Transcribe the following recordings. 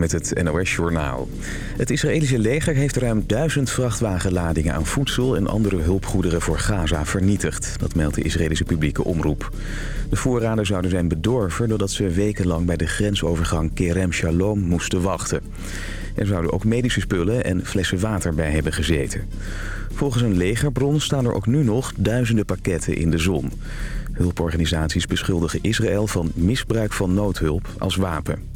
Met het NOS-journaal. Het Israëlische leger heeft ruim duizend vrachtwagenladingen aan voedsel... en andere hulpgoederen voor Gaza vernietigd. Dat meldt de Israëlische publieke omroep. De voorraden zouden zijn bedorven... doordat ze wekenlang bij de grensovergang Kerem Shalom moesten wachten. Er zouden ook medische spullen en flessen water bij hebben gezeten. Volgens een legerbron staan er ook nu nog duizenden pakketten in de zon. Hulporganisaties beschuldigen Israël van misbruik van noodhulp als wapen.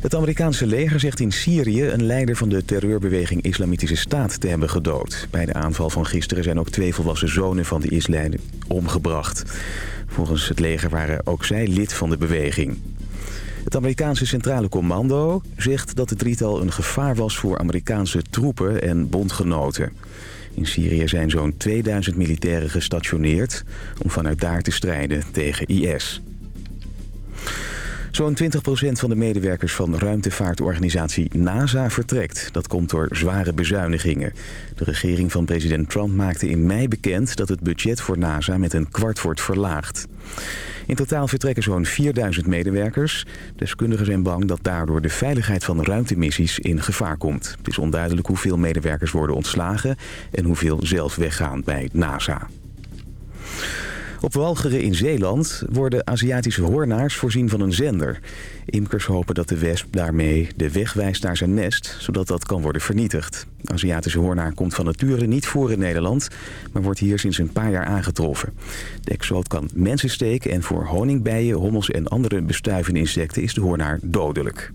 Het Amerikaanse leger zegt in Syrië een leider van de terreurbeweging Islamitische Staat te hebben gedood. Bij de aanval van gisteren zijn ook twee volwassen zonen van de isleider omgebracht. Volgens het leger waren ook zij lid van de beweging. Het Amerikaanse Centrale Commando zegt dat het drietal een gevaar was voor Amerikaanse troepen en bondgenoten. In Syrië zijn zo'n 2000 militairen gestationeerd om vanuit daar te strijden tegen IS. Zo'n 20% van de medewerkers van ruimtevaartorganisatie NASA vertrekt. Dat komt door zware bezuinigingen. De regering van president Trump maakte in mei bekend dat het budget voor NASA met een kwart wordt verlaagd. In totaal vertrekken zo'n 4000 medewerkers. Deskundigen zijn bang dat daardoor de veiligheid van ruimtemissies in gevaar komt. Het is onduidelijk hoeveel medewerkers worden ontslagen en hoeveel zelf weggaan bij NASA. Op Walcheren in Zeeland worden Aziatische hoornaars voorzien van een zender. Imkers hopen dat de wesp daarmee de weg wijst naar zijn nest, zodat dat kan worden vernietigd. Aziatische hoornaar komt van nature niet voor in Nederland, maar wordt hier sinds een paar jaar aangetroffen. De exoot kan mensen steken en voor honingbijen, hommels en andere bestuivende insecten is de hoornaar dodelijk.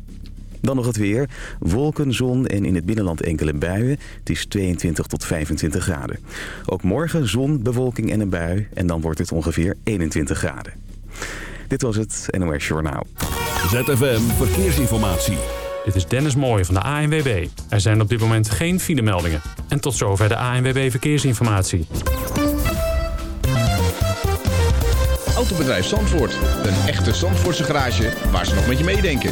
Dan nog het weer. Wolken, zon en in het binnenland enkele buien. Het is 22 tot 25 graden. Ook morgen zon, bewolking en een bui. En dan wordt het ongeveer 21 graden. Dit was het NOS Journaal. ZFM Verkeersinformatie. Dit is Dennis Mooij van de ANWB. Er zijn op dit moment geen filemeldingen. En tot zover de ANWB Verkeersinformatie. Autobedrijf Zandvoort. Een echte Zandvoortse garage waar ze nog met je meedenken.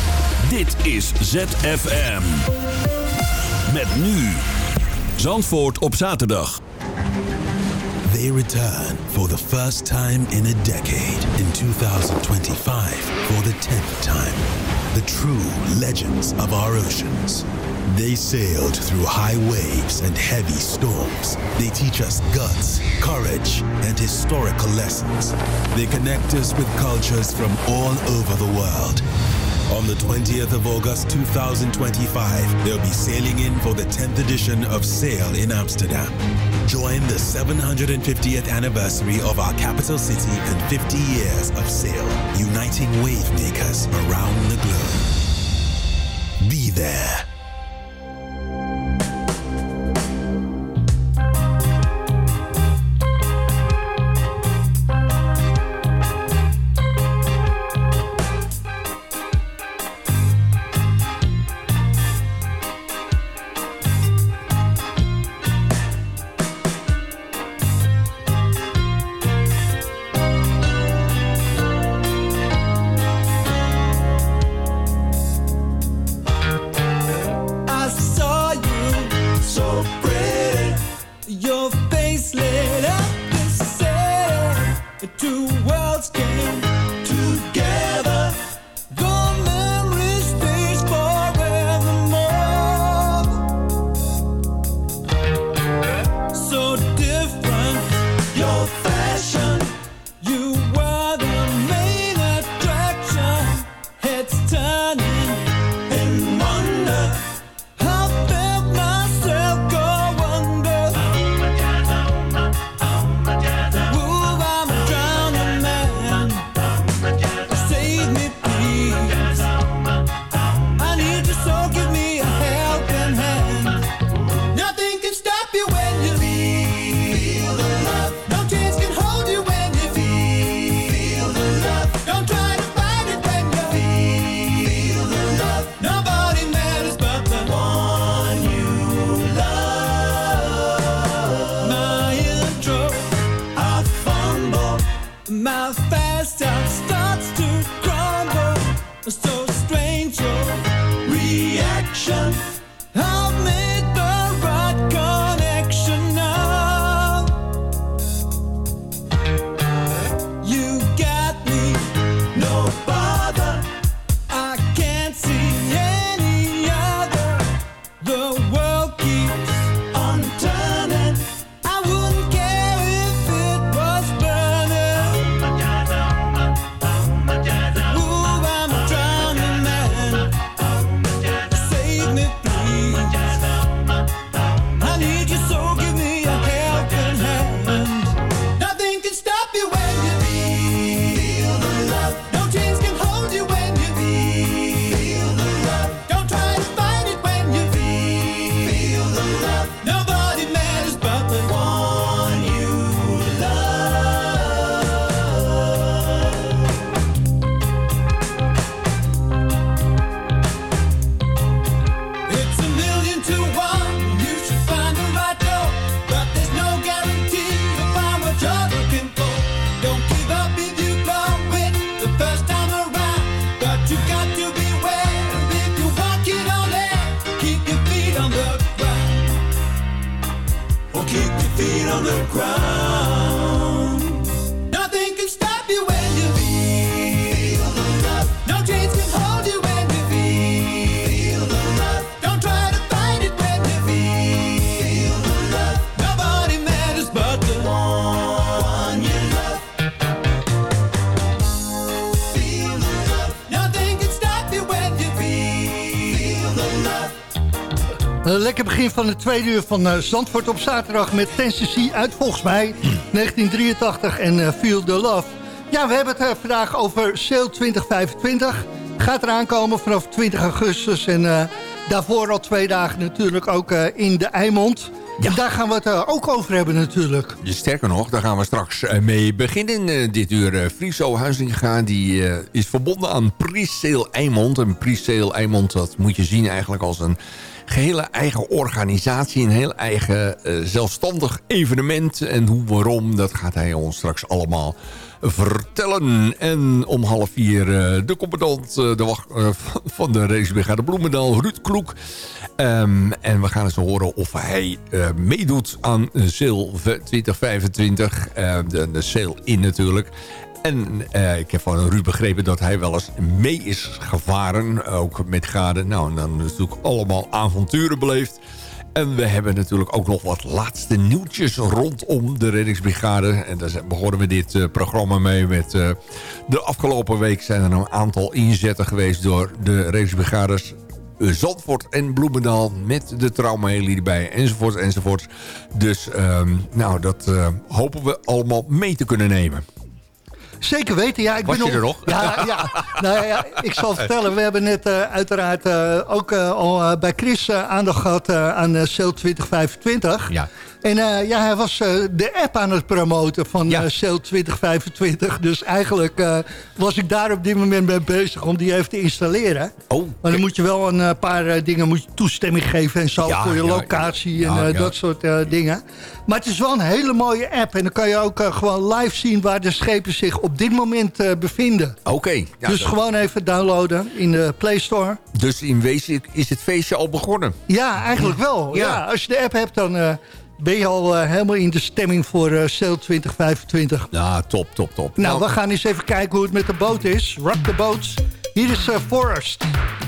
Dit is ZFM. Met nu. Zandvoort op zaterdag. They return for the first time in a decade in 2025 for the 10th time. The true legends of our oceans. They sailed through high waves and heavy storms. They teach us guts, courage, and historical lessons. They connect us with cultures from all over the world. On the 20th of August 2025, they'll be sailing in for the 10th edition of Sail in Amsterdam. Join the 750th anniversary of our capital city and 50 years of sail, uniting wave makers around the globe. Be there. Begin van het tweede uur van eh, Zandvoort op zaterdag met Tennessee uit volgens mij 1983 en eh, Feel the Love. Ja, we hebben het eh, vandaag over Sale 2025. Gaat eraan komen vanaf 20 augustus en daarvoor al twee dagen natuurlijk ook in de Eimond. En daar gaan we het ook over hebben natuurlijk. Sterker nog, daar gaan we straks eh, mee beginnen eh, dit uur. Eh, Friso Huizinga die, is verbonden aan Presale Eimond. En Presale Eimond, dat moet je zien eigenlijk als een gehele eigen organisatie. Een heel eigen zelfstandig evenement. En hoe, waarom, dat gaat hij ons straks allemaal vertellen. En om half vier de commandant eh, de wacht, van de racebrigade Bloemendaal, Ruud Kloek. Ehm, en we gaan eens horen of hij meedoet aan Sail 2025. eh, de, de Sail in natuurlijk. En eh, ik heb van Ruud begrepen dat hij wel eens mee is gevaren. Ook met gade. Nou, en dan natuurlijk allemaal avonturen beleefd. En we hebben natuurlijk ook nog wat laatste nieuwtjes rondom de reddingsbrigade. En daar begonnen we dit eh, programma mee met... de afgelopen week zijn er een aantal inzetten geweest door de reddingsbrigades... Zandvoort en Bloemendaal met de traumaheli erbij enzovoort enzovoort. Dus ehm, nou, dat eh, hopen we allemaal mee te kunnen nemen. Zeker weten, ja. Ik Was ben je er nog? Ja, ja. Nou ja, ik zal vertellen. We hebben net eh, uiteraard eh, ook al bij Chris aandacht gehad eh, aan Sail 2025. Ja. En eh, ja, hij was eh, de app aan het promoten van Ja. ja. Sail 2025. Dus eigenlijk eh, was ik daar op dit moment mee bezig om die even te installeren. Oh, Maar dan moet je wel een eh, paar eh, dingen moet je toestemming geven en zo Ja, voor je locatie ja. en eh, dat soort eh, dingen. Maar het is wel een hele mooie app en dan kan je ook eh, gewoon live zien waar de schepen zich op dit moment eh, bevinden. oké. Dus gewoon even downloaden in de Play Store. dus in wezen is het feestje al begonnen. Ja, eigenlijk wel. Ja. Ja. als je de app hebt, dan eh, ben je al eh, helemaal in de stemming voor eh Sail 2025. Ja, top, top, top. Nou, we gaan eens even kijken hoe het met de boot is. Rock the boats. Hier is eh, Forest. Rock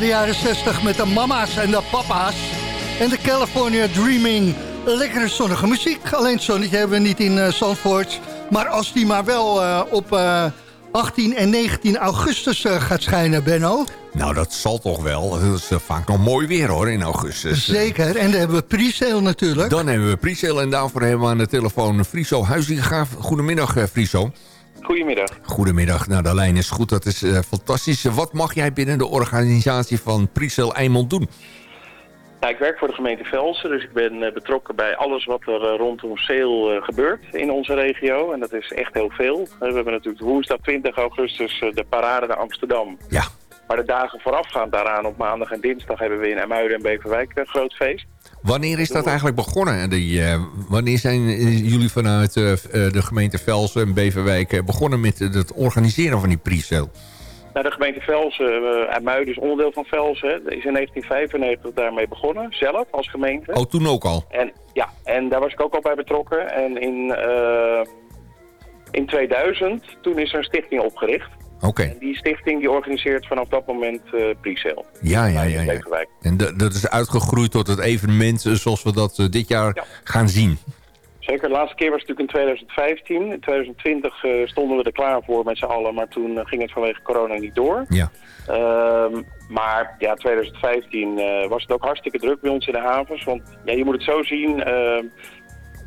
naar de jaren 60 met de mama's en de papa's. En de California Dreaming. Lekkere zonnige muziek. Alleen het zonnetje hebben we niet in eh, Zandvoort. Maar als die maar wel eh, op eh, 18 en 19 augustus eh, gaat schijnen, Benno. Nou, dat zal toch wel. Dat is eh, vaak nog mooi weer hoor, in augustus. Zeker. En dan hebben we pre-sale natuurlijk. Dan hebben we pre-sale en daarvoor hebben we aan de telefoon Friso Huizinga. Goedemiddag, eh, Friso. Goedemiddag. Goedemiddag. Nou, de lijn is goed. Dat is eh, fantastisch. Wat mag jij binnen de organisatie van pre-sale Eimond doen? Nou, ik werk voor de gemeente Velsen, dus ik ben eh, betrokken bij alles wat er eh, rondom eh, gebeurt in onze regio. En dat is echt heel veel. We hebben natuurlijk woensdag 20 augustus de parade naar Amsterdam. Ja. Maar de dagen voorafgaand daaraan, op maandag en dinsdag, hebben we in Amuiden en Beverwijk een groot feest. Wanneer is dat eigenlijk begonnen? Die, eh, wanneer zijn jullie vanuit eh, eh, de gemeente Velsen en Beverwijk begonnen met het organiseren van die pre-sale? Nou, de gemeente Velsen, uh, is onderdeel van Velsen, is in 1995 daarmee begonnen, zelf als gemeente. Oh, toen ook al? En, ja, en daar was ik ook al bij betrokken. En in, in 2000, toen is er een stichting opgericht. Oké. En die stichting die organiseert vanaf dat moment eh pre-sale. Ja, ja, ja. En dat- is uitgegroeid tot het evenement eh, zoals we dat eh, dit jaar gaan zien. Zeker, de laatste keer was het natuurlijk in 2015. In 2020 eh, stonden we er klaar voor met z'n allen, maar toen ging het vanwege corona niet door. Ja. Ehm, maar ja, 2015 eh, was het ook hartstikke druk bij ons in de havens. Want ja, je moet het zo zien, ehm,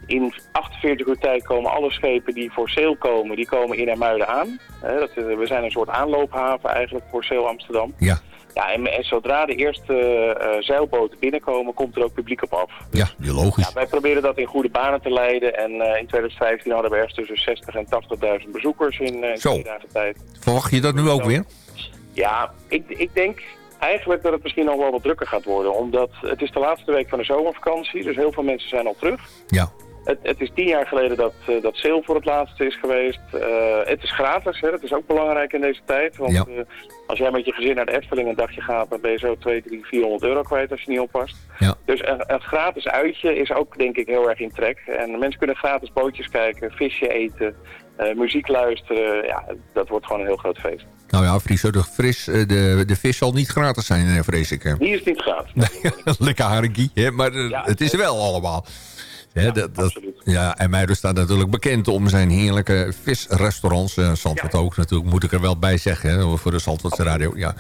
in 48 uur tijd komen alle schepen die voor sale komen, die komen in Ermuiden aan. Eh, dat, is- we zijn een soort aanloophaven eigenlijk voor Sale Amsterdam. Ja. Ja, en, en zodra de eerste eh, zeilboten binnenkomen, komt er ook publiek op af. Ja, logisch. Ja, wij proberen dat in goede banen te leiden. En eh, in 2015 hadden we ergens tussen 60 en 80.000 bezoekers in, eh in Zo. twee dagen tijd. Verwacht je dat nu ook weer? Ja, ik, ik denk eigenlijk dat het misschien nog wel wat drukker gaat worden. Omdat het is de laatste week van de zomervakantie. Dus heel veel mensen zijn al terug. Ja. Het, het is tien jaar geleden dat, eh, dat sale voor het laatste is geweest. Eh, het is gratis, hè? dat is ook belangrijk in deze tijd. Want Ja. eh, als jij met je gezin naar de Efteling een dagje gaat... dan ben je zo 2, 3, 400 euro kwijt als je niet oppast. Ja. Dus een, een gratis uitje is ook denk ik heel erg in trek. En mensen kunnen gratis bootjes kijken, visje eten, muziek luisteren. Ja, dat wordt gewoon een heel groot feest. Nou ja, Friso, de, fris, de, de vis zal niet gratis zijn, vrees ik. hè. Die is niet gratis. Lekker haringie, hè? maar Ja, het is wel allemaal. Hè, dat, dat, ja, en Muiden staat natuurlijk bekend om zijn heerlijke visrestaurants. Uh, Zandvoort ook natuurlijk, moet ik er wel bij zeggen, hè, voor de Zandvoortse radio. Ja.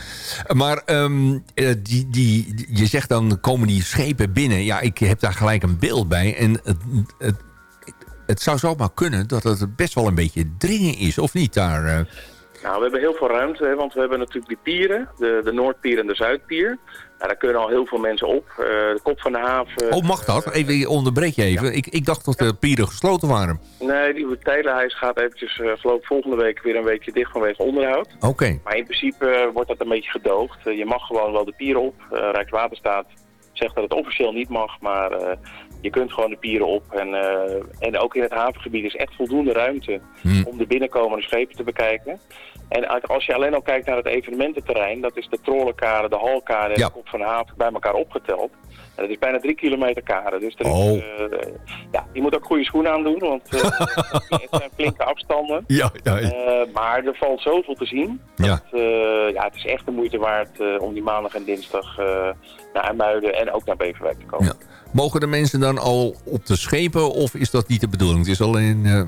Maar ehm, eh, die, die, die- je zegt dan komen die schepen binnen. Ja, ik heb daar gelijk een beeld bij. En het, het, het zou zomaar kunnen dat het best wel een beetje dringen is, of niet daar? eh? Nou, we hebben heel veel ruimte, hè, want we hebben natuurlijk die pieren, de, de Noordpier en de Zuidpier. Nou, daar kunnen al heel veel mensen op. Eh, de kop van de haven... Oh, mag dat? Even ik onderbreek je even. Ik, ik dacht dat de pieren gesloten waren. Nee, die tijdelijkheid gaat eventjes, eh, geloof ik, volgende week weer een weekje dicht vanwege onderhoud. Oké. Maar in principe eh, wordt dat een beetje gedoogd. Eh, je mag gewoon wel de pieren op. Eh, Rijkswaterstaat zegt dat het officieel niet mag, maar eh, je kunt gewoon de pieren op. En, eh, en ook in het havengebied is echt voldoende ruimte Hm. om de binnenkomende schepen te bekijken. En als je alleen al kijkt naar het evenemententerrein, dat is de Trollenkade, de Halkade en Ja. de Kop van de Haven bij elkaar opgeteld. En dat is bijna drie kilometer kade. Dus is, Oh. eh, ja, je moet ook goede schoenen aandoen, want eh, het zijn flinke afstanden. Ja, ja. Maar er valt zoveel te zien. Ja. Dat, ja, het is echt de moeite waard om die maandag en dinsdag naar IJmuiden en ook naar Beverwijk te komen. Mogen de mensen dan al op de schepen of is dat niet de bedoeling? Het is alleen eh, eh,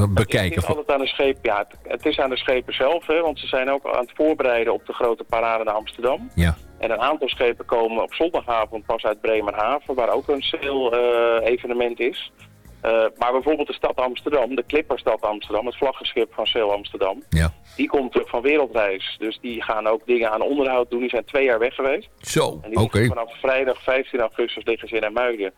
Het bekijken. is van- altijd aan de scheep, ja, het, het is aan de schepen zelf, hè, want ze zijn ook aan het voorbereiden op de grote parade naar Amsterdam. Ja. En een aantal schepen komen op zondagavond pas uit Bremerhaven, waar ook een sail-evenement is. Eh, maar bijvoorbeeld de stad Amsterdam, de Clipperstad Amsterdam, het vlaggenschip van Sail Amsterdam, Ja. die komt terug van wereldreis. Dus die gaan ook dingen aan onderhoud doen. Die zijn twee jaar weg geweest. Zo, En die oké. liggen vanaf vrijdag 15 augustus liggen ze in Muiden.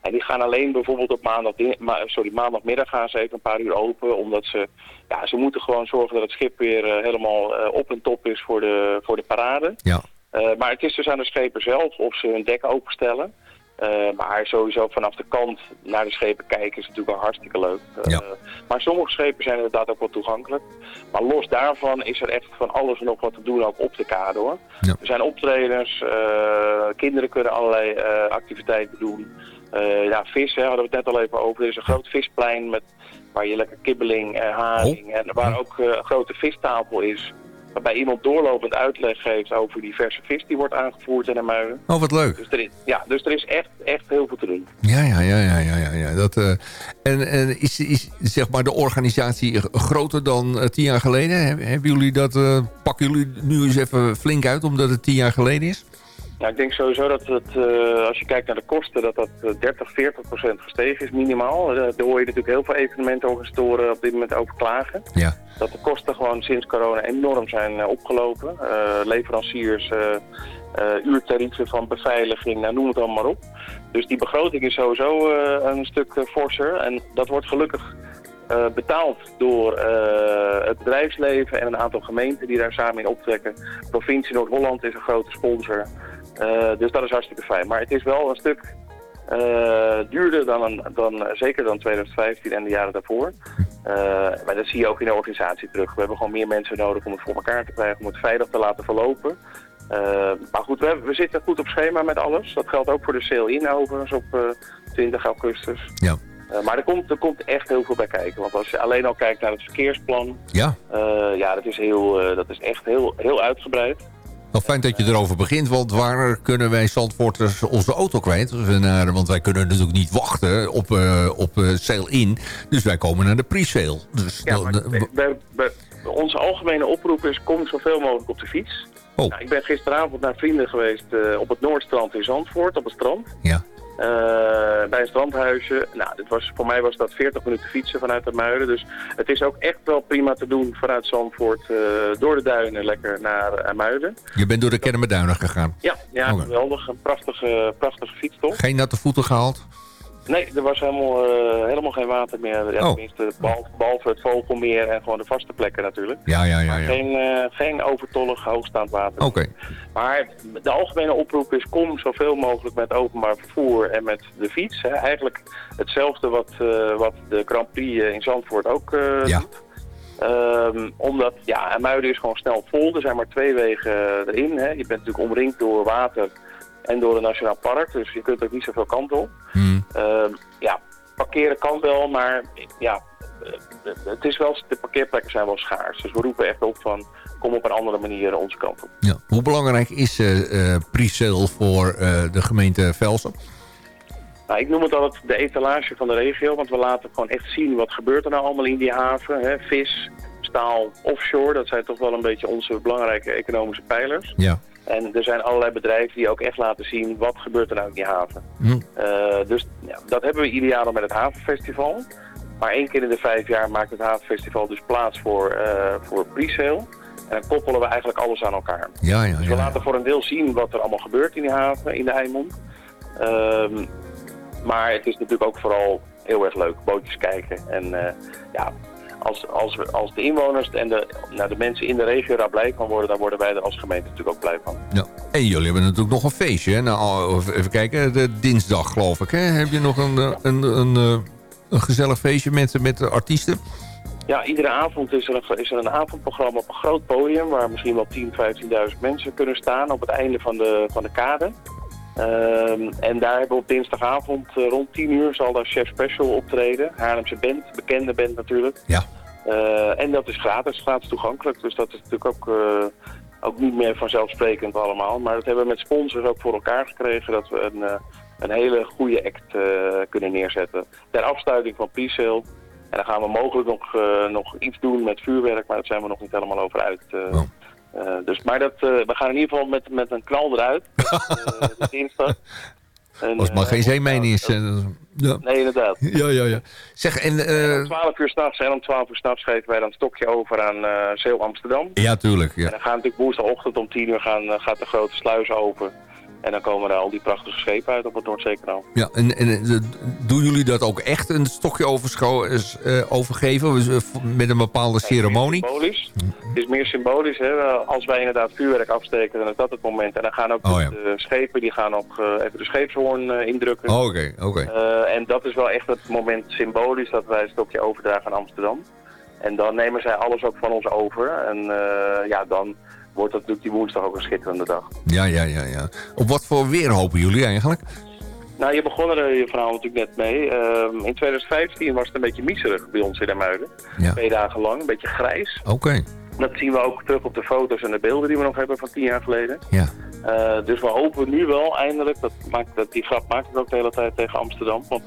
En die gaan alleen bijvoorbeeld op maandag, ma- sorry, maandagmiddag gaan ze even een paar uur open. Omdat ze, ja, ze moeten gewoon zorgen dat het schip weer eh, helemaal eh, op en top is voor de, voor de parade. Ja. Eh, maar het is dus aan de schepen zelf of ze hun dek openstellen. Eh, maar sowieso vanaf de kant naar de schepen kijken is natuurlijk wel hartstikke leuk. Eh, Ja. maar sommige schepen zijn inderdaad ook wel toegankelijk. Maar los daarvan is er echt van alles en nog wat te doen ook op de kade hoor. Ja. Er zijn optredens, eh, kinderen kunnen allerlei activiteiten doen. Ja, vis hè, hadden we het net al even over. Er is een groot visplein met, waar je lekker kibbeling, eh, haring en waar ook een grote vistafel is. Waarbij iemand doorlopend uitleg geeft over die verse vis die wordt aangevoerd in de muiden. Oh, wat leuk. Dus er is, ja, dus er is echt, echt heel veel te doen. Ja, ja, ja, ja, ja, ja. ja. Dat, eh, en en is, is zeg maar de organisatie groter dan eh, tien jaar geleden? Heb- Hebben jullie dat, eh, pakken jullie nu eens even flink uit omdat het tien jaar geleden is? Nou, ik denk sowieso dat het, eh, als je kijkt naar de kosten, dat dat eh, 30, 40 procent gestegen is minimaal. Eh, daar hoor je natuurlijk heel veel evenementenorganisatoren op dit moment over klagen. Ja. Dat de kosten gewoon sinds corona enorm zijn eh, opgelopen. Eh, leveranciers, eh, eh, uurtarieven van beveiliging, nou, noem het allemaal maar op. Dus die begroting is sowieso eh, een stuk eh, forser. En dat wordt gelukkig eh, betaald door eh, het bedrijfsleven en een aantal gemeenten die daar samen in optrekken. Provincie Noord-Holland is een grote sponsor. Eh, dus dat is hartstikke fijn. Maar het is wel een stuk eh, duurder dan, een, dan, zeker dan 2015 en de jaren daarvoor. Eh, maar dat zie je ook in de organisatie terug. We hebben gewoon meer mensen nodig om het voor elkaar te krijgen, om het veilig te laten verlopen. Maar goed, we, we zitten goed op schema met alles. Dat geldt ook voor de sail-in overigens op eh, 20 augustus. Ja. Maar er komt, er komt echt heel veel bij kijken. Want als je alleen al kijkt naar het verkeersplan, Ja. ja, dat is, heel, dat is echt heel, heel uitgebreid. Wel fijn dat je erover begint, want waar kunnen wij Zandvoorters onze auto kwijt? Want wij kunnen natuurlijk niet wachten op, eh op eh sail-in. Dus wij komen naar de pre-sale. Dus Ja, maar we- onze algemene oproep is kom zoveel mogelijk op de fiets. Oh. Nou, ik ben gisteravond naar vrienden geweest eh, op het Noordstrand in Zandvoort, op het strand. ja. Eh, bij een strandhuisje. Nou, dit was, voor mij was dat 40 minuten fietsen vanuit de Muiden. Dus het is ook echt wel prima te doen vanuit Zandvoort eh, door de duinen lekker naar uh, Muiden. Je bent door de Kennemerduinen gegaan. Ja, ja geweldig. Een prachtige, prachtige fietstocht. Geen natte voeten gehaald? Nee, er was helemaal, eh, helemaal geen water meer. Ja, Oh. Tenminste, behalve, behalve het vogelmeer en gewoon de vaste plekken natuurlijk. Ja, ja, ja. ja. Geen, eh, geen overtollig hoogstaand water. Oké. Maar de algemene oproep is kom zoveel mogelijk met openbaar vervoer en met de fiets. Hè. Eigenlijk hetzelfde wat, eh, wat de Grand Prix in Zandvoort ook Ja. doet. Ehm, omdat, ja, Muiden is gewoon snel vol. Er zijn maar twee wegen erin. Hè. Je bent natuurlijk omringd door water en door een nationaal park. Dus je kunt ook niet zoveel kant op. Hmm. Ehm, ja, parkeren kan wel, maar ja, eh, het is wel, de parkeerplekken zijn wel schaars. Dus we roepen echt op van kom op een andere manier onze kant op. Ja. Hoe belangrijk is eh pre-sale voor de gemeente Velsen? Nou, ik noem het altijd de etalage van de regio, want we laten gewoon echt zien wat gebeurt er nou allemaal in die haven. Hè? Vis, staal, offshore, dat zijn toch wel een beetje onze belangrijke economische pijlers. Ja. En er zijn allerlei bedrijven die ook echt laten zien wat gebeurt er nou in die haven. Hm. Eh, dus ja, dat hebben we ieder jaar al met het Havenfestival. Maar één keer in de vijf jaar maakt het Havenfestival dus plaats voor, eh voor pre-sale. En dan koppelen we eigenlijk alles aan elkaar. Ja, ja, Dus we laten voor een deel zien wat er allemaal gebeurt in die haven, in de Eimond. Ehm, maar het is natuurlijk ook vooral heel erg leuk, bootjes kijken. En eh, ja, als, als, we- als de inwoners en de, nou, de mensen in de regio daar blij van worden, dan worden wij er als gemeente natuurlijk ook blij van. Ja. En jullie hebben natuurlijk nog een feestje. Hè? Nou, even kijken, de dinsdag geloof ik. Hè? Heb je nog een, eh, een, een, eh, een gezellig feestje met, met de artiesten? Ja, iedere avond is er, een, is er een avondprogramma op een groot podium waar misschien wel 10.000, 15.000 mensen kunnen staan op het einde van de, van de kade. Ehm, en daar hebben we op dinsdagavond eh, rond 10 uur zal daar Chef Special optreden. Haarlemse band, bekende band natuurlijk. Ja. Eh, en dat is gratis, gratis toegankelijk. Dus dat is natuurlijk ook, eh, ook niet meer vanzelfsprekend allemaal. Maar dat hebben we met sponsors ook voor elkaar gekregen dat we een, een hele goede act kunnen neerzetten. Ter afsluiting van pre-sale. En dan gaan we mogelijk nog, nog iets doen met vuurwerk, maar daar zijn we nog niet helemaal over uit. eh. Eh, dus, maar dat, eh, we gaan in ieder geval met, met een knal eruit. eh, de dinsdag. En, Als het maar geen zeemeening is. ja. Nee, inderdaad. Ja, ja, ja. Zeg, en... eh, Om 12 uur s'nachts en om 12 uur s'nachts geven wij dan een stokje over aan eh Zeel Amsterdam. ja, tuurlijk. En Ja. dan gaan natuurlijk woensdagochtend om 10 uur gaan, gaat de grote sluis open. En dan komen er al die prachtige schepen uit op het Noordzeekanaal. Ja, en, en eh, doen jullie dat ook echt een stokje eh, overgeven? Eh, met een bepaalde ceremonie? Symbolisch. Het is meer symbolisch. Hè? Als wij inderdaad vuurwerk afsteken, dan is dat het moment. En dan gaan ook Oh, ja. de schepen die gaan ook even de scheepshoorn indrukken. Oh, Oké, oké. En dat is wel echt het moment symbolisch dat wij het stokje overdragen aan Amsterdam. En dan nemen zij alles ook van ons over. En ja, dan wordt dat natuurlijk die woensdag ook een schitterende dag. Ja, ja, ja, ja. Op wat voor weer hopen jullie eigenlijk? Nou, je begon er eh, je verhaal natuurlijk net mee. Ehm, in 2015 was het een beetje miserig bij ons in de Muiden. Ja. Twee dagen lang, een beetje grijs. Oké, Dat zien we ook terug op de foto's en de beelden die we nog hebben van tien jaar geleden. ja. Eh, dus we hopen nu wel eindelijk, dat maakt, dat, die grap maak ik ook de hele tijd tegen Amsterdam. Want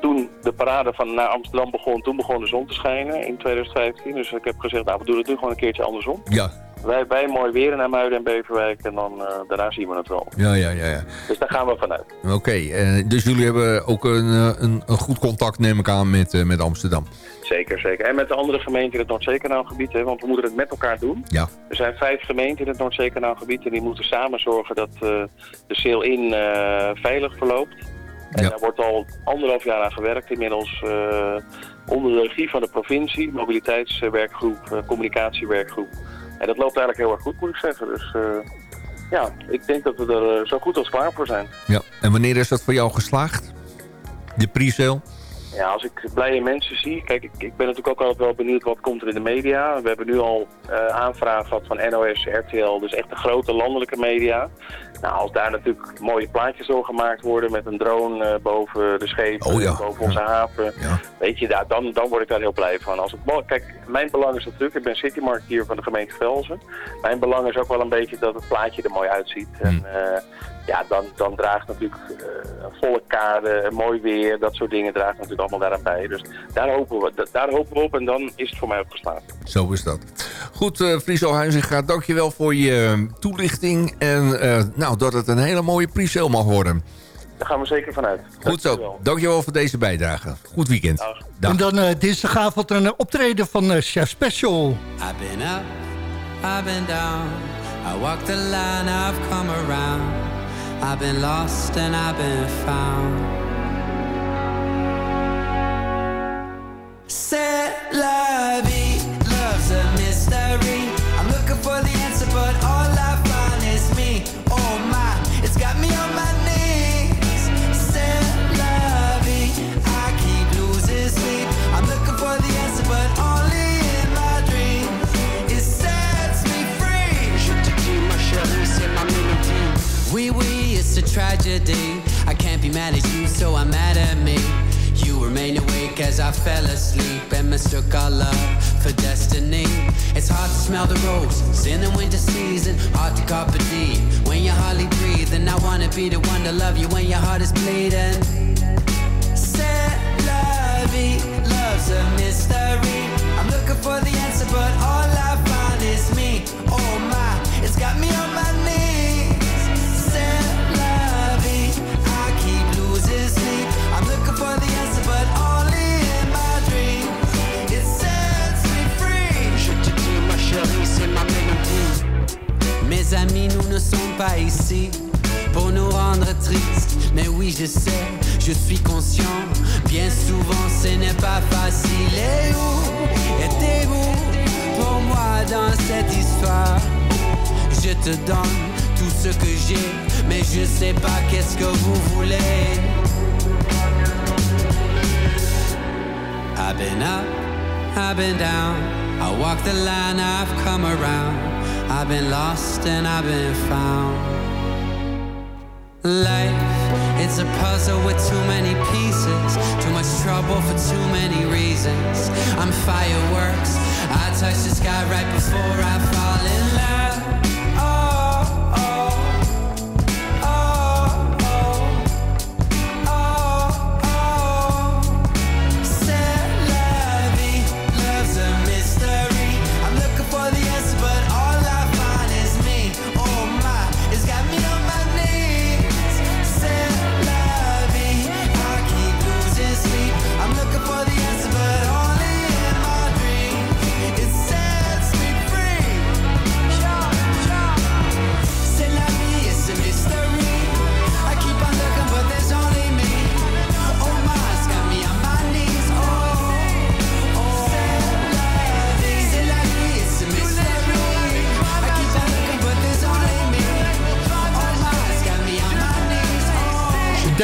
toen de parade van naar Amsterdam begon, toen begon de zon te schijnen in 2015. Dus ik heb gezegd, nou we doen het nu gewoon een keertje andersom. Ja, Wij, wij mooi weer naar Muiden en Beverwijk en dan eh, daarna zien we het wel. ja, ja, ja. ja. Dus daar gaan we vanuit. Oké, eh, dus jullie hebben ook een, eh, een, een goed contact, neem ik aan, met, eh, met Amsterdam. Zeker, zeker. En met de andere gemeenten in het Noordzeekanaalgebied, hè, want we moeten het met elkaar doen. Ja, Er zijn vijf gemeenten in het Noordzeekanaalgebied en die moeten samen zorgen dat de sail-in eh, veilig verloopt. En Ja. daar wordt al anderhalf jaar aan gewerkt inmiddels onder de regie van de provincie, mobiliteitswerkgroep, communicatiewerkgroep. En dat loopt eigenlijk heel erg goed moet ik zeggen. Dus eh, ja, ik denk dat we er eh, zo goed als klaar voor zijn. ja. En wanneer is dat voor jou geslaagd? De pre-sale? Ja, als ik blije mensen zie, kijk, ik, ik ben natuurlijk ook altijd wel benieuwd wat komt er in de media. We hebben nu al eh aanvragen gehad van NOS, RTL, dus echt de grote landelijke media. Nou, als daar natuurlijk mooie plaatjes door gemaakt worden met een drone eh, boven de schepen, Oh ja, boven onze haven. Ja. Weet je, daar, dan, dan word ik daar heel blij van. Als het, kijk, mijn belang is natuurlijk, ik ben citymarketeer van de gemeente Velzen. Mijn belang is ook wel een beetje dat het plaatje er mooi uitziet. En eh, ja, dan, dan draagt natuurlijk volle kade, mooi weer, dat soort dingen draagt natuurlijk allemaal daaraan bij. Dus daar hopen we, da- daar hopen we op en dan is het voor mij ook geslaagd. Zo is dat. Goed, eh Friso Huizinga, dankjewel voor je eh, toelichting. En eh, nou, dat het een hele mooie pre-sale mag worden. Daar gaan we zeker vanuit. Goed zo. Dankjewel voor deze bijdrage. Goed weekend. Dag. Dag. En dan eh, dinsdagavond een optreden van Chef Special. I've been up, I've been down. I walked the line, I've come around. I've been lost and I've been found. C'est la vie, love's a mystery. I'm looking for the answer, but all smell the roses in the winter season, hard to carpe diem when you're hardly breathing. I wanna be the one to love you when your heart is bleeding. La vie, love's a mystery. I'm looking for the answer, but all I find is me. Oh my, it's got me on my knees. Pas ici pour nous rendre tristes. Mais oui, je sais, je suis conscient. Bien souvent, ce n'est pas facile. Et où étiez-vous pour moi dans cette histoire? Je te donne tout ce que j'ai, mais je sais pas qu'est-ce que vous voulez. I've been up, I've been down. I walk the line, I've come around. I've been lost and I've been found. Life, it's a puzzle with too many pieces. Too much trouble for too many reasons. I'm fireworks. I touch the sky right before I fall in love.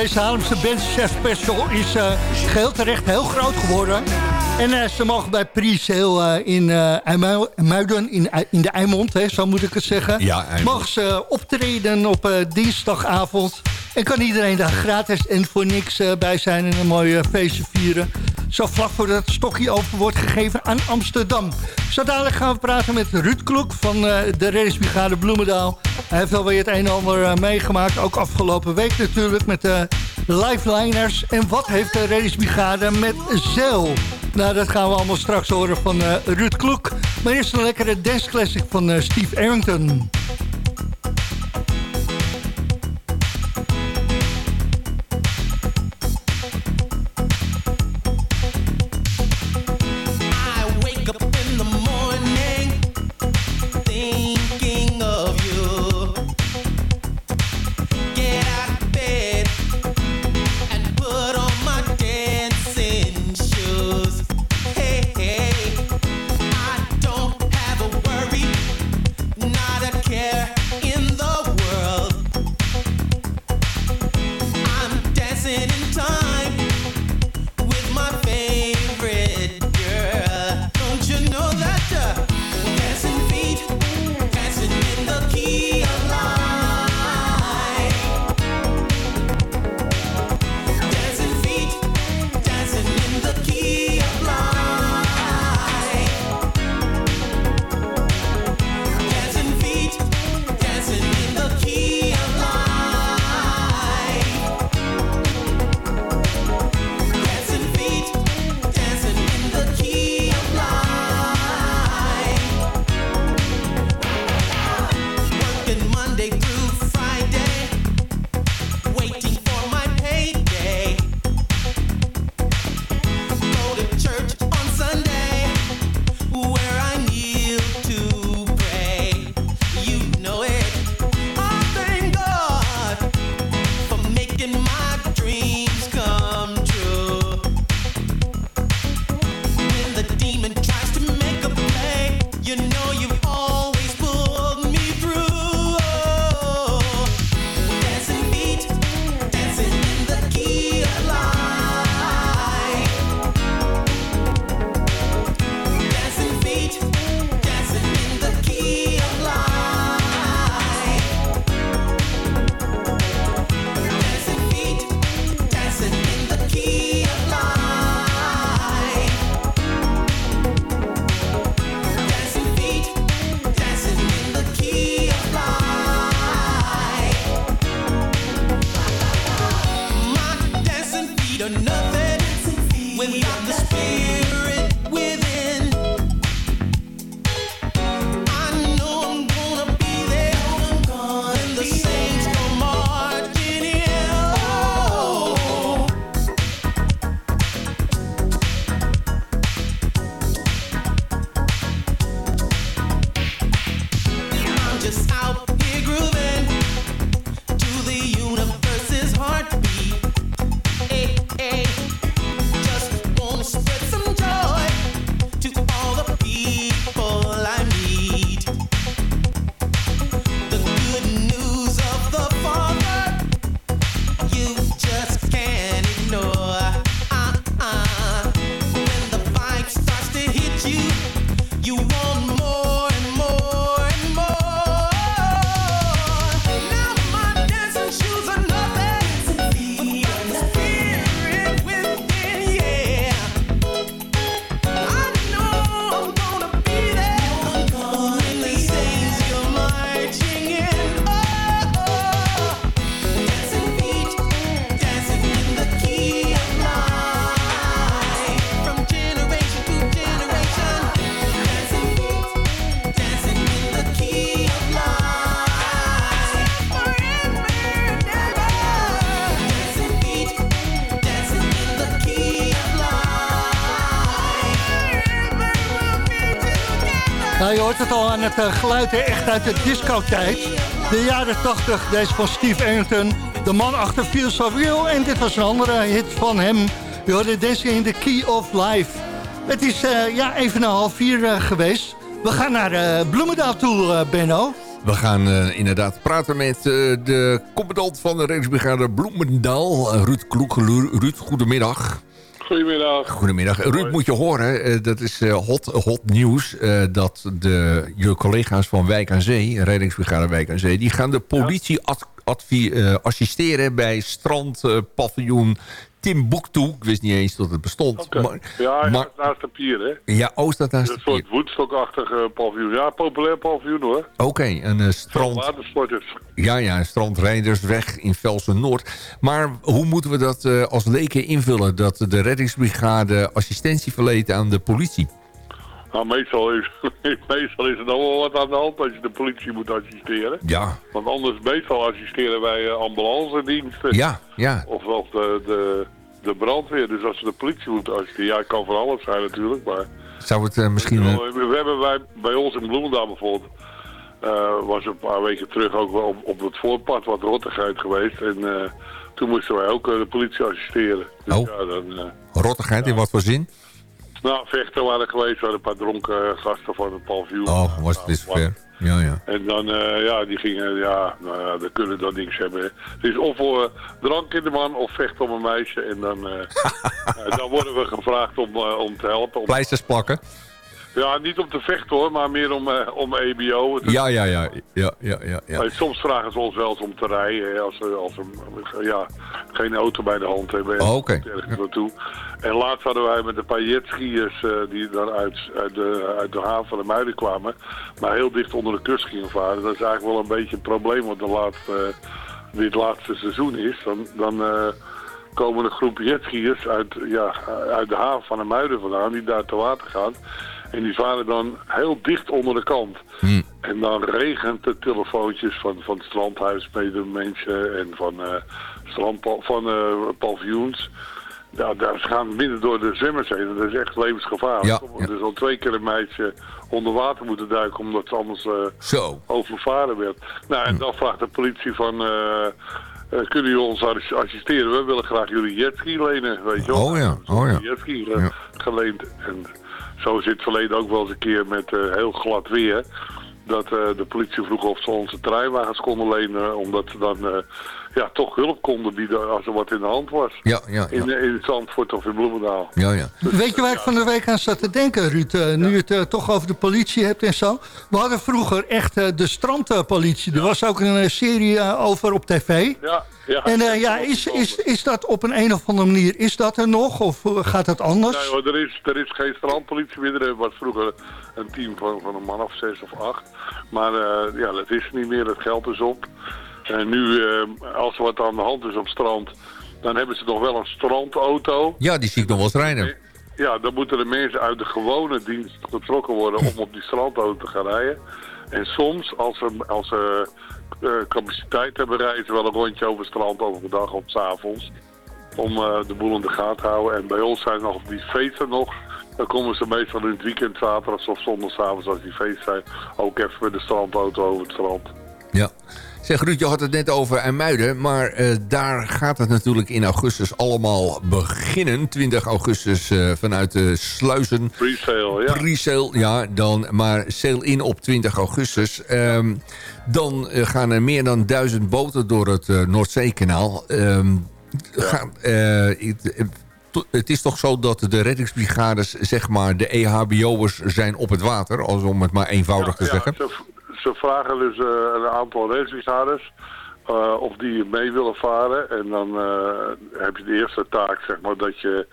Deze Haarlemse band Chef Special is eh, geheel terecht heel groot geworden. En eh, ze mogen bij uh, in eh, IJmu- Muiden, in, in de Eimond, hè, zo moet ik het zeggen. Ja. Mogen ze optreden op dinsdagavond. En kan iedereen daar gratis en voor niks bij zijn en een mooi eh, feestje vieren. Zo vlak voordat het stokje open wordt gegeven aan Amsterdam. Zo dadelijk gaan we praten met Ruud Kloek van eh, de Reddingsbrigade Bloemendaal. Hij heeft alweer het een en ander eh, meegemaakt. Ook afgelopen week natuurlijk met de lifeliners. En wat heeft de Reddingsbrigade met zeil? Nou, dat gaan we allemaal straks horen van eh, Ruud Kloek. Maar eerst een lekkere dance van eh, Steve Arrington. Het eh, geluid, echt uit de disco-tijd. De jaren 80, deze van Steve Arrington. De man achter Feel So Real. En dit was een andere hit van hem. Je hoorde Dancing in the Key of Life. Het is eh, ja, even een half vier eh, geweest. We gaan naar Bloemendaal toe, Benno. We gaan inderdaad praten met de commandant van de reddingsbrigade Bloemendaal, Ruud Kloegeloer. Ruud, goedemiddag. Goedemiddag. Goedemiddag. Ruud, moet je horen, eh, dat is eh, hot, hot nieuws... eh, dat de, je collega's van Wijk aan Zee, reddingsbrigade Wijk aan Zee... die gaan de politie ad- advi- assisteren bij strandpaviljoen Timbuktu. Ik wist niet eens dat het bestond. Maar, Ja, maar- naast de pier, hè? ja, Oost dat naast Een de soort Woodstock-achtige paviljoen. Ja, populair paviljoen, hoor. Oké, een eh, strand... Watersporters. Ja, ja, strandrijdersweg in Velsen-Noord. Maar hoe moeten we dat eh, als leken invullen... dat de reddingsbrigade assistentie verleent aan de politie? Nou, meestal is, meestal is er wel wat aan de hand als je de politie moet assisteren. Ja, Want anders, meestal assisteren wij eh, ambulancediensten. ja, ja. Of, of de, de, de brandweer. Dus als ze de politie moeten assisteren. Ja, het kan van alles zijn natuurlijk, maar... Zou het eh, misschien... eh, We hebben bij, bij ons in Bloemendaal bijvoorbeeld... was een paar weken terug ook wel op, op het voorpad wat rottigheid geweest. En toen moesten wij ook de politie assisteren. Dus Oh. ja, dan... rottigheid, in wat voor zin? Nou, vechten waren geweest, we hadden een paar dronken eh, gasten van het paviljoen. Oh, was het dus ver. Ja, ja. En dan, eh, ja, die gingen, ja, nou ja, dan kunnen dan niks hebben. Het is of voor drank in de man of vechten om een meisje. En dan, eh, eh, dan worden we gevraagd om, eh, om te helpen. Om- Pleisters plakken? Ja, niet om te vechten hoor, maar meer om, eh, om EBO. Ja, ja, ja. ja, ja, ja, ja. Eh, Soms vragen ze ons wel eens om te rijden, als we, als we ja, geen auto bij de hand hebben. en Oh, oké. En laatst hadden wij met een paar jetskiers eh, die dan uit, uit, de, uit de haven van de Muiden kwamen, maar heel dicht onder de kust gingen varen. Dat is eigenlijk wel een beetje een probleem, want de laatste, eh, wie het laatste seizoen is, dan, dan eh, komen een groep jetskiers uit, ja, uit de haven van de Muiden vandaan, die daar te water gaan. En die varen dan heel dicht onder de kant. En dan regent de telefoontjes van, van het strandhuis met de mensen en van, eh strandpa- van eh, paviljoens. Ja, daar gaan midden door de zwemmers heen. en Dat is echt levensgevaarlijk. Ja, Er is al twee keer een meisje onder water moeten duiken omdat ze anders eh, Zo. overvaren werd. Nou, en dan vraagt de politie van... eh, kunnen jullie ons assi- assisteren? We willen graag jullie jetski lenen, weet je wel. Oh ja, oh ja. Jetski Ja. geleend. En zo zit het verleden ook wel eens een keer met eh, heel glad weer. Dat eh, de politie vroeg of ze onze treinwagens konden lenen. Omdat ze dan ja, toch hulp konden bieden als er wat in de hand was. Ja, ja, In, ja. in Zandvoort of in Bloemendaal. Ja, ja. Weet je waar ik van de week aan zat te denken, Ruud? eh, nu je het eh, toch over de politie hebt en zo. We hadden vroeger echt eh, de strandpolitie. Er was ook een serie over op tv. Ja, ja. En eh, ja, is, is, is dat op een, een of andere manier, is dat er nog? Of gaat het anders? Nee hoor, er is, er is geen strandpolitie meer. Er was vroeger een team van, van een man of zes of acht. Maar eh, ja, dat is niet meer. Het geld is op. En nu, eh, als er wat aan de hand is op het strand... dan hebben ze nog wel een strandauto. Ja, die zie ik nog wel eens rijden. Ja, dan moeten de mensen uit de gewone dienst getrokken worden... om op die strandauto te gaan rijden. En soms, als ze, als ze eh, capaciteit hebben... rijden ze wel een rondje over het strand overdag of 's avonds om eh, de boel in de gaten te houden. En bij ons zijn nog die feesten nog. Dan komen ze meestal in het weekend, zaterdag of zondagavond als die feest zijn. Ook even met de strandauto over het strand. Ja. Zeg Ruud, je had het net over IJmuiden, maar eh, daar gaat het natuurlijk in augustus allemaal beginnen. 20 augustus eh, vanuit de sluizen. Presale, ja. Pre-sale, ja, dan, maar sail in op 20 augustus. Ehm, dan eh, gaan er meer dan duizend boten door het Noordzeekanaal. Ehm, gaan, het, is toch zo dat de reddingsbrigades, zeg maar, de EHBO'ers zijn op het water, als om het maar eenvoudig te Ja, zeggen. Ze, ze vragen dus eh, een aantal reddingsbrigaders eh, of die mee willen varen. En dan eh, heb je de eerste taak, zeg maar, dat je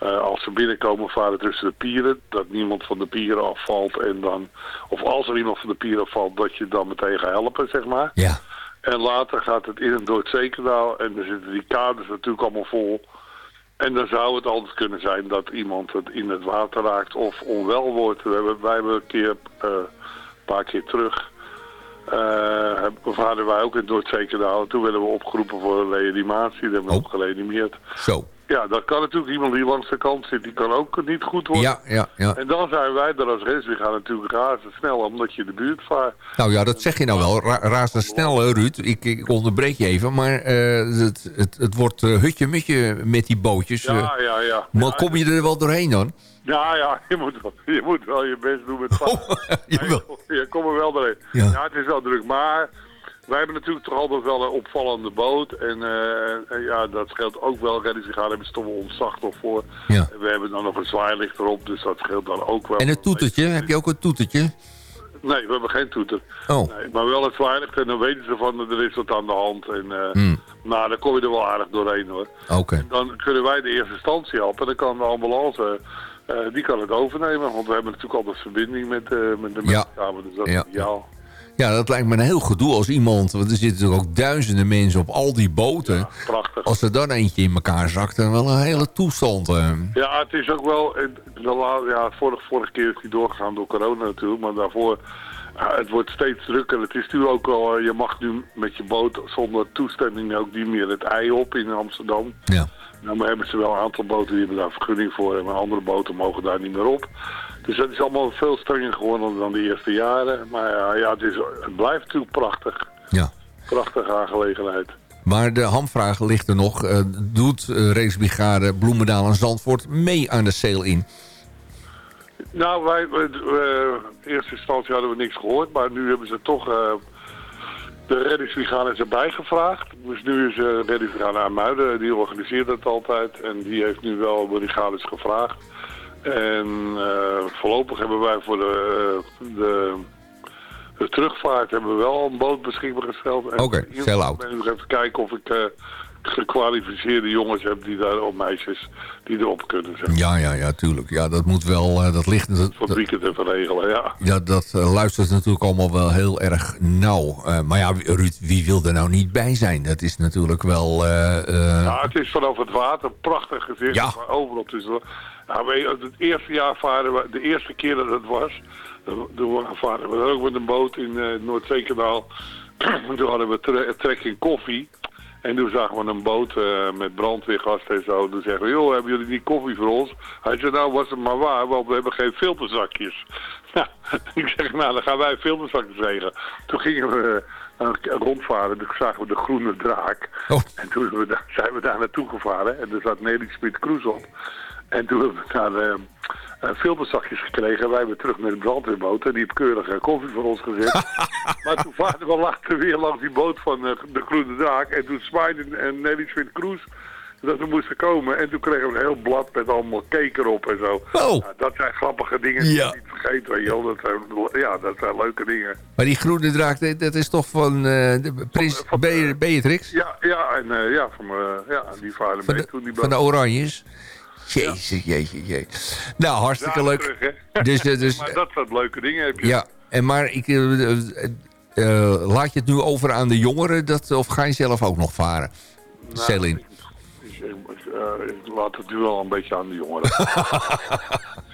als ze binnenkomen varen tussen de pieren, dat niemand van de pieren afvalt. En dan, of als er iemand van de pieren afvalt, dat je dan meteen gaat helpen, zeg maar. Ja. En later gaat het in en door het zeekanaal en dan zitten die kaders natuurlijk allemaal vol. En dan zou het altijd kunnen zijn dat iemand het in het water raakt of onwel wordt. We hebben, wij hebben een keer, paar keer terug, eh hadden wij ook in door het zeekanaal. Toen werden we opgeroepen voor een reanimatie, daar hebben we Oh. op gereanimeerd. Zo. Ja, dat kan natuurlijk. Iemand die langs de kant zit, die kan ook niet goed worden. Ja, ja, ja. En dan zijn wij er als race. We gaan natuurlijk razendsnel, omdat je de buurt vaart. Nou ja, dat zeg je nou wel. Ra razendsnel, Ruud. Ik, ik onderbreek je even. Maar eh, het, het, het wordt uh, hutje-mutje met die bootjes. Ja, eh. ja, ja. maar kom je er wel doorheen dan? Ja, ja, je moet, wel, je moet wel je best doen met varen. je Nee, wil- je komt er wel doorheen. Ja. Ja. het is wel druk, maar wij hebben natuurlijk toch altijd wel een opvallende boot. En, eh, en ja, dat scheelt ook wel. Reddingsbrigade hebben ze toch wel ontzag toch voor. Ja. We hebben dan nog een zwaailicht erop, dus dat scheelt dan ook wel. En het toetertje? Heb je ook een toetertje? Nee, we hebben geen toeter. Oh. Nee, maar wel het zwaailicht en dan weten ze van er is wat aan de hand. En eh, Hmm. nou, dan kom je er wel aardig doorheen hoor. Oké. Dan kunnen wij de eerste instantie helpen. Dan kan de ambulance, eh, die kan het overnemen. Want we hebben natuurlijk altijd verbinding met, met de Ja. meldkamer. Dus dat is Ja. ideaal. Ja, dat lijkt me een heel gedoe als iemand... Want er zitten natuurlijk ook duizenden mensen op al die boten. Prachtig. Als er dan eentje in elkaar zakt, dan wel een hele toestand. eh. Ja, het is ook wel... eh, De, ja, vorige, vorige keer is die doorgegaan door corona natuurlijk. Maar daarvoor... ja, het wordt steeds drukker. Het is natuurlijk ook wel... eh, je mag nu met je boot zonder toestemming ook niet meer het ei op in Amsterdam. Ja. Nou, maar hebben ze wel een aantal boten die hebben daar vergunning voor. En maar andere boten mogen daar niet meer op. Dus dat is allemaal veel strenger geworden dan de eerste jaren. Maar ja, ja het, is, het blijft natuurlijk prachtig. Ja. Prachtige aangelegenheid. Maar de hamvraag ligt er nog. Eh, doet uh, Bloemendaal en Zandvoort mee aan de sail in? Nou, wij, we- in eerste instantie hadden we niks gehoord, maar nu hebben ze toch eh, de reddingsbrigade is erbij gevraagd. Dus nu is de reddingsbrigade aan Muiden, die organiseert dat altijd en die heeft nu wel brigades gevraagd. En eh, voorlopig hebben wij voor de, de, de terugvaart hebben we wel een boot beschikbaar gesteld. En Oké, out. Ik ben nu even kijken of ik eh, gekwalificeerde jongens heb die daar, of meisjes, die erop kunnen zijn. Ja, ja, ja, tuurlijk. Ja, dat moet wel, eh, dat ligt... Dat, weekend even regelen, ja. ja, dat eh, luistert natuurlijk allemaal wel heel erg nauw. Eh, maar ja, Ruud, wie wil er nou niet bij zijn? Dat is natuurlijk wel... eh, eh, Ja, het is vanaf het water prachtig gezicht. Ja. Maar overal tussen. Nou, het eerste jaar varen we, de eerste keer dat het was, toen- varen we ook met een boot in eh, het Noordzeekanaal. toen hadden we tre trekking koffie. En toen zagen we een boot eh, met brandweergasten en zo. Toen zeggen we, joh, hebben jullie niet koffie voor ons? Hij zei, nou was het maar waar, want we hebben geen filterzakjes. Nou, ik zeg, nou dan gaan wij filterzakjes regelen. Toen gingen we eh, rondvaren, toen zagen we de groene draak. Oh. En toen zijn we daar, zijn we daar naartoe gevaren en er zat Nelly Smit Kroes op. En toen hebben we daar eh, eh, filterzakjes gekregen. En wij weer terug met de brandweerboot. En die heeft keurig eh, koffie voor ons gezet. maar toen vaarden we later weer langs die boot van eh, de Groene Draak. En toen zwaaide en Nelly Smit Kroes dat we moesten komen. En toen kregen we een heel blad met allemaal cake erop en zo. Oh. Nou, dat zijn grappige dingen die Ja. je niet vergeten. Weet je wel. Dat zijn, ja, dat zijn leuke dingen. maar die groene draak, dat is toch van de prins van- Be- Beatrix? Ja, ja en ja, van, ja, die Van mee de, toen die van de Oranjes? Jezus, jeetje, jeetje. Nou, hartstikke leuk. terug. Dus, eh, dus, maar dat soort leuke dingen heb je. Ja, en maar ik, eh, eh, eh, laat je het nu over aan de jongeren dat, of ga je zelf ook nog varen? Nou, ik- ik- ik- eh, ik laat het nu wel een beetje aan de jongeren.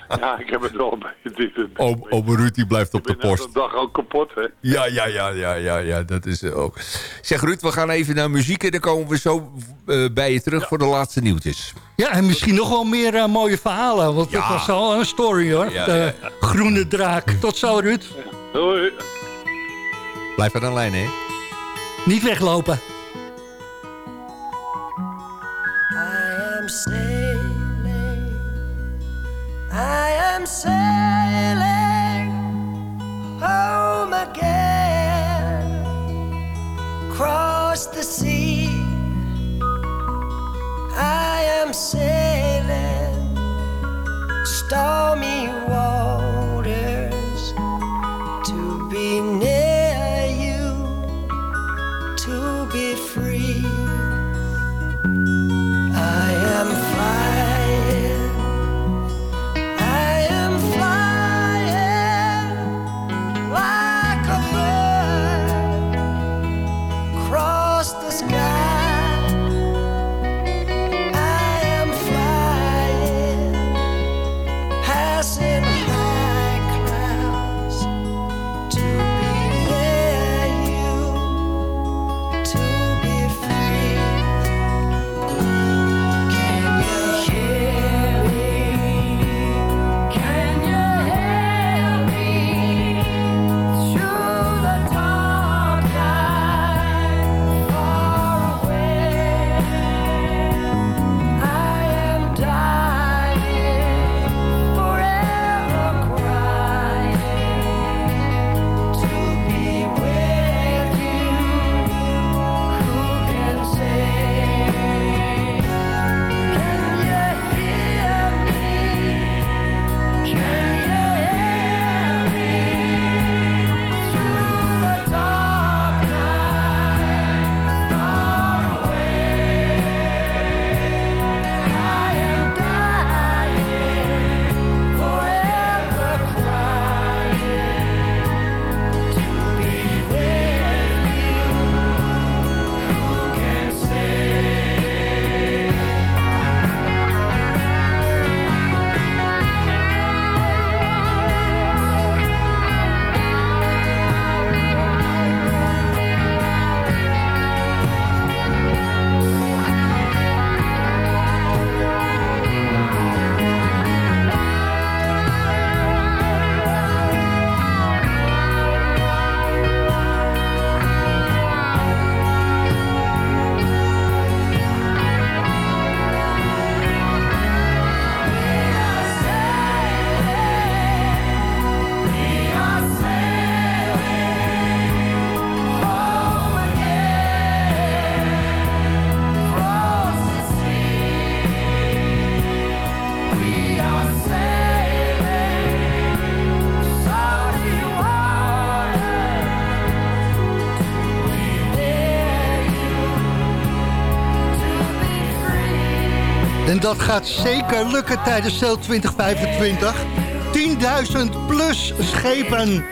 ja, ik heb het wel een beetje... Dit, dit, Oom, oom Ruud die blijft op de ik ben post. een dag ook kapot, hè. Ja, ja, ja, ja, ja, ja, dat is eh, ook. Zeg Ruud, we gaan even naar muziek en dan komen we zo eh, bij je terug voor de laatste nieuwtjes. Ja, en misschien nog wel meer eh, mooie verhalen. Want Ja. dat was al een story hoor. Ja, de ja, groene draak. Tot zo Ruud. Hoi. Blijf aan de lijn, hè? Niet weglopen. I am sailing. I am sailing home again. The sea. I am sailing stormy waters dat gaat zeker lukken tijdens Sail 2025. 10.000 plus schepen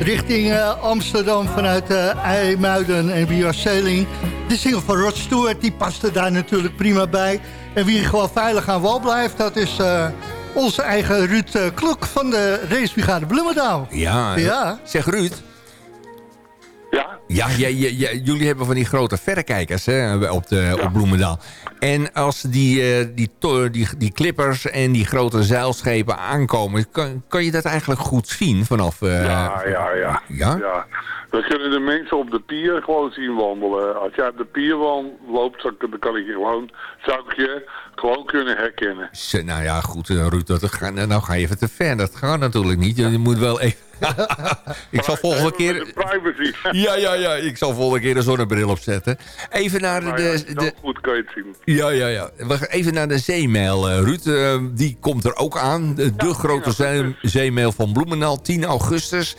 richting eh, Amsterdam vanuit eh IJmuiden en We Are Sailing. De single van Rod Stewart die paste daar natuurlijk prima bij. En wie gewoon veilig aan wal blijft, dat is eh, onze eigen Ruud Klok van de racebrigade Bloemendaal. Ja, Ja. zeg Ruud. Ja? Ja, ja, ja, ja, jullie hebben van die grote verrekijkers hè, op, de, op Bloemendaal. En als die, eh, die, die, die klippers en die grote zeilschepen aankomen... kan, kan je dat eigenlijk goed zien vanaf... eh, Ja, ja, ja. Ja? We kunnen de mensen op de pier gewoon zien wandelen. Als jij op de pier loopt, dan, kan ik je gewoon, zou ik je gewoon kunnen herkennen. Nou ja, goed, eh, Ruud, dat nou ga je even te ver. Dat gaat natuurlijk niet. Je moet wel even... ik zal volgende keer... De privacy. Ja, ja, ja. Ik zal volgende keer een zonnebril opzetten. Even naar Maar de... ja, de, goed kan je het zien. Ja, ja, ja. Even naar de zeemail. eh, Ruud, eh, die komt er ook aan. De, grote zee- zeemail van Bloemendaal, 10 augustus.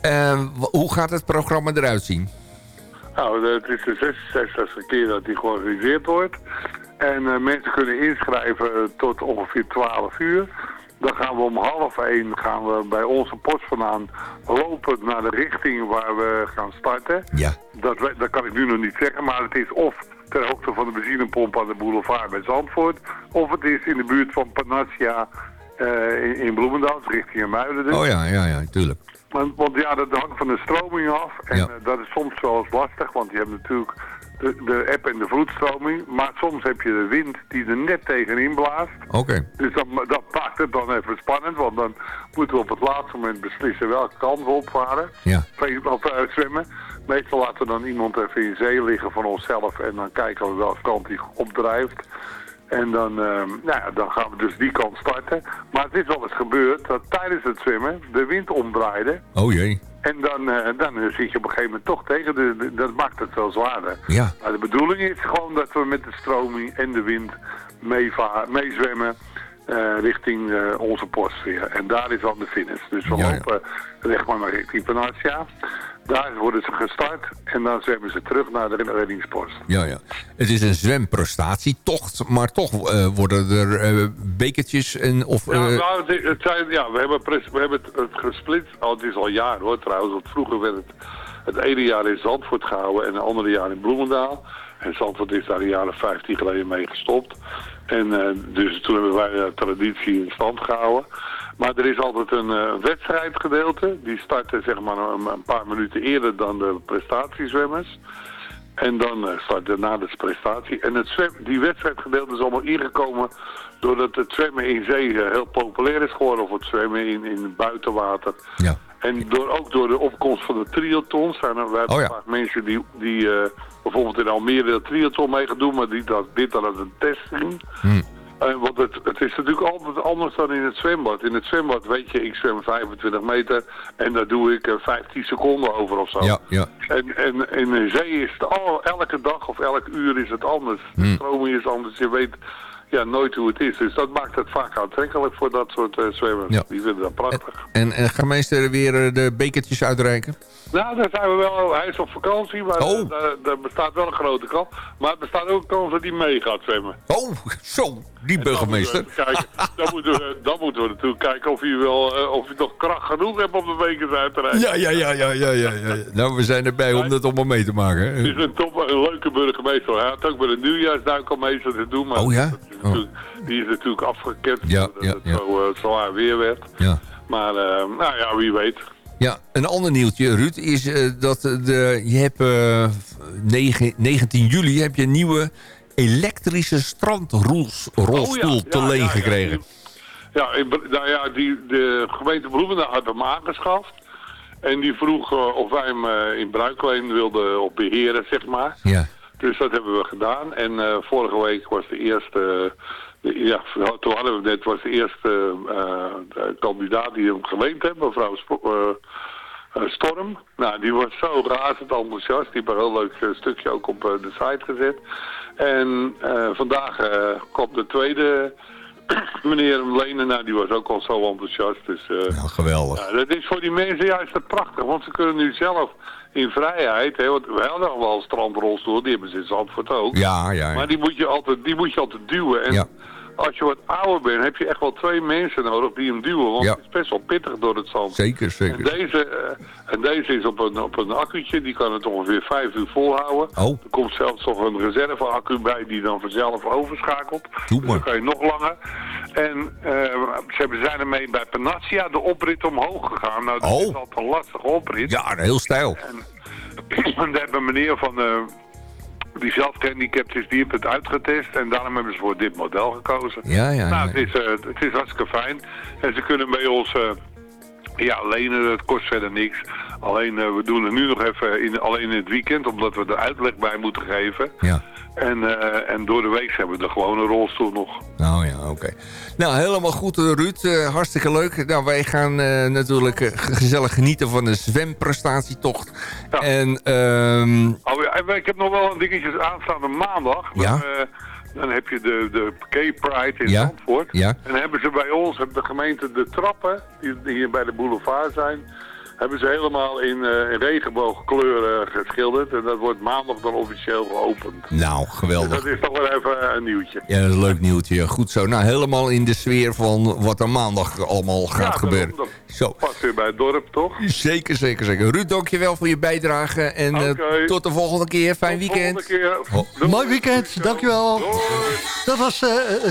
Eh, hoe gaat het programma eruit zien? Nou, het is de 66e keer dat die georganiseerd wordt. En mensen kunnen inschrijven tot ongeveer 12 uur. Dan gaan we om half één gaan we bij onze post vandaan lopen naar de richting waar we gaan starten. Ja. Dat, dat kan ik nu nog niet zeggen, maar het is of ter hoogte van de benzinepomp aan de boulevard bij Zandvoort. Of het is in de buurt van Panacea eh, in, in Bloemendaal, dus richting Muiden. Dus. Oh ja, ja, ja, tuurlijk. Want, want ja, dat hangt van de stroming af. En Ja. eh, dat is soms wel eens lastig, want je hebt natuurlijk de, de eb en de vloedstroming. Maar soms heb je de wind die er net tegenin blaast. Oké. Dus dat, dat maakt het dan even spannend, want dan moeten we op het laatste moment beslissen welke kant we opvaren. Ja. Of eh, zwemmen. Meestal laten we dan iemand even in zee liggen van onszelf en dan kijken we welke kant die opdrijft. En dan, ehm, nou ja, dan gaan we dus die kant starten. Maar het is wel eens gebeurd dat tijdens het zwemmen de wind omdraaide. Oh jee. En dan, eh, dan zit je op een gegeven moment toch tegen. Dat maakt het wel zwaarder. Ja. Maar de bedoeling is gewoon dat we met de stroming en de wind meezwemmen eh, richting eh, onze post weer. En daar is dan de finish. Dus we Ja, ja. lopen zeg maar naar richting Panatia. Daar worden ze gestart en dan zwemmen ze terug naar de reddingspost. Ja, ja. Het is een zwemprestatietocht, maar toch eh, worden er eh, bekertjes en... Of, Ja, eh, nou, het, het zijn, ja, we hebben, we hebben het, het gesplitst. Al, het is al jaren hoor trouwens. Want vroeger werd het het ene jaar in Zandvoort gehouden en het andere jaar in Bloemendaal. En Zandvoort is daar de jaren 15 geleden mee gestopt. En dus toen hebben wij de traditie in stand gehouden. Maar er is altijd een eh, wedstrijdgedeelte. Die starten zeg maar een, een paar minuten eerder dan de prestatiezwemmers. En dan eh, start daarna de prestatie. En het zwem, die wedstrijdgedeelte is allemaal ingekomen doordat het zwemmen in zee eh, heel populair is geworden. Of het zwemmen in, in buitenwater. Ja. En door, ook door de opkomst van de triathlons zijn er Oh ja. vaak mensen die, die bijvoorbeeld in Almere de triathlon mee gaan doen, maar die dat, dit dan als een test zien. Hm. Eh, want het, het is natuurlijk altijd anders dan in het zwembad. In het zwembad weet je, ik zwem 25 meter en daar doe ik eh, 15 seconden over of zo. Ja, ja. En, en, en in zee is het al, elke dag of elk uur is het anders. De stroming is anders. Je weet ja, nooit hoe het is. Dus dat maakt het vaak aantrekkelijk voor dat soort zwemmers. Ja. Die vinden dat prachtig. En, en gaat meester weer eh, de bekertjes uitreiken? Nou, daar zijn we wel. Hij is op vakantie, maar Oh. eh, daar, daar bestaat wel een grote kans. Maar er bestaat ook een kans dat hij mee gaat zwemmen. Oh, zo, die burgemeester. Dan moeten kijken. dan, moeten we, dan moeten we natuurlijk kijken of hij, wel, of hij nog kracht genoeg hebt om de bekers uit te rijden. Ja, ja, ja, ja, ja, ja, ja. Nou, we zijn erbij om dat allemaal mee te maken. Het is hè. een, top, een leuke burgemeester. Hij had ook bij de nieuwjaarsduik al mee te doen. Maar Oh ja? Dat natuurlijk- Die is natuurlijk afgekend Ja, ja, het zo eh, zwaar weer werd. Ja. Maar eh, nou ja, wie weet. Ja, een ander nieuwtje, Ruud, is eh, dat de, je hebt eh, negen- 19 juli heb je een nieuwe elektrische strandrolstoel Oh ja, te ja, leen ja, gekregen. Ja, nou ja die, de gemeente Bloemendaal had hem aangeschaft. En die vroeg of wij hem in bruikleen wilden op beheren, zeg maar. Ja. Dus dat hebben we gedaan. En eh, vorige week was de eerste... de- ja, toen hadden we net was de eerste eh, kandidaat die hem geleend heeft, mevrouw eh, eh, Storm. Nou, die was zo razend enthousiast. Die heeft een heel leuk eh, stukje ook op eh, de site gezet. En eh, vandaag eh komt de tweede meneer hem lenen. Nou, die was ook al zo enthousiast. Dus, eh, Ja, geweldig. ja, dat is voor die mensen juist prachtig, want ze kunnen nu zelf in vrijheid, hè, want we hadden al wel strandrolstoel, die hebben ze in Zandvoort ook. Ja, ja, ja. Maar die moet je altijd, die moet je altijd duwen. En Ja. Als je wat ouder bent, heb je echt wel twee mensen nodig die hem duwen. Want Ja. het is best wel pittig door het zand. Zeker, En zeker. deze, eh, en deze is op een, op een accu'tje, die kan het ongeveer vijf uur volhouden. Oh. Er komt zelfs nog een reserveaccu bij die dan vanzelf overschakelt. Doe Dus maar. dan kan je nog langer. En eh, ze zijn ermee bij Panacea de oprit omhoog gegaan. Nou, dat Oh. is altijd een lastige oprit. Ja, heel stijl. En daar hebben een meneer van... eh, die zelf gehandicapt is, die heeft het uitgetest en daarom hebben ze voor dit model gekozen. Ja, ja, Nou, het, is, eh, het is hartstikke fijn. En ze kunnen bij ons eh, ja, lenen, het kost verder niks. Alleen, eh, we doen het nu nog even in, alleen in het weekend, omdat we er uitleg bij moeten geven. Ja. En, eh, en door de week hebben we de gewone rolstoel nog. Nou ja, oké. Nou, helemaal goed, eh, Ruud. Eh, hartstikke leuk. Nou, wij gaan natuurlijk ge- gezellig genieten van de zwemprestatietocht. En, Oh, ja, en ik heb nog wel een dingetje aanstaande maandag. Ja. Dan heb je de, de Gay Pride in Ja. Zandvoort. Ja. En dan hebben ze bij ons, hebben de gemeente de trappen, die hier bij de boulevard zijn, hebben ze helemaal in, eh, in regenboogkleuren geschilderd. En dat wordt maandag dan officieel geopend. nou, Dus geweldig. dat is toch wel even een nieuwtje. Ja, een leuk nieuwtje. Goed zo. Nou, helemaal in de sfeer van wat er maandag allemaal gaat Ja, gebeuren. Zo. Past weer bij het dorp, toch? Zeker, zeker, zeker. Ruud, dankjewel voor je bijdrage. En eh, tot de volgende keer. Fijn weekend. Volgende keer. Oh. Mooi weekend, dankjewel. Dat was eh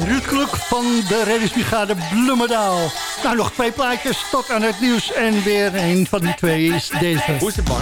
Ruud Kluk van de reddingsbrigade Bloemendaal. Nou, nog twee plaatjes tot aan het nieuws. En weer een van die twee is deze. Hoe is het, man?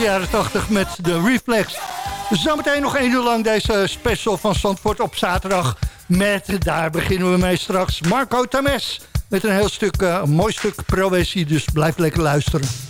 De jaren 80 met de Reflex. Zometeen nog één uur lang deze special van Zandvoort op zaterdag. Met, daar beginnen we mee straks, Marco Tames. Met een heel stuk, eh, een mooi stuk proëzie, dus blijf lekker luisteren.